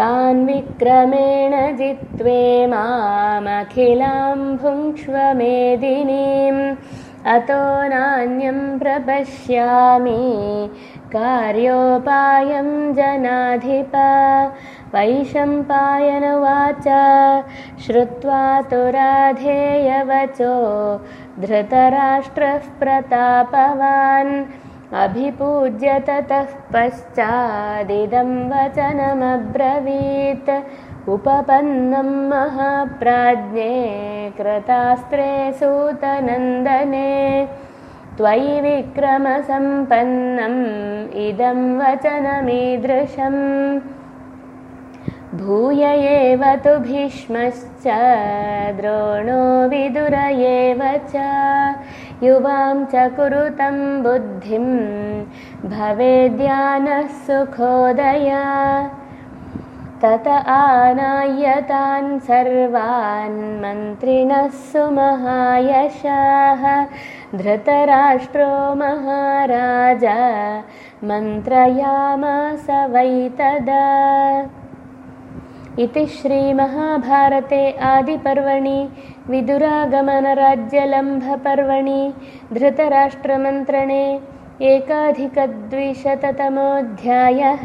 तान् विक्रमेण जित्वे मामखिलां भुङ्क्ष्व मेदिनीम् अतो नान्यं प्रपश्यामि कार्योपायं जनाधिप वैशम्पायनुवाच श्रुत्वा तु राधेयवचो धृतराष्ट्रः प्रतापवान् अभिपूज्य ततः पश्चादिदं वचनमब्रवीत्। उपपन्नं महाप्राज्ञे कृतास्त्रे सूतनन्दने। त्वयि विक्रमसम्पन्नम् इदं वचनमीदृशम्। भूय एव तु भीष्मश्च द्रोणो विदुर एव च युवां च कुरुतं बुद्धिं। भवेद्यानः सुखोदया तत आनायतान् सर्वान् मन्त्रिणः सुमहायशाः। धृतराष्ट्रो महाराज मन्त्रयामास वै तदा इति श्रीमहाभारते आदिपर्वणि विदुरागमनराज्यलम्भपर्वणि धृतराष्ट्रमन्त्रणे एकाधिकद्विशततमोऽध्यायः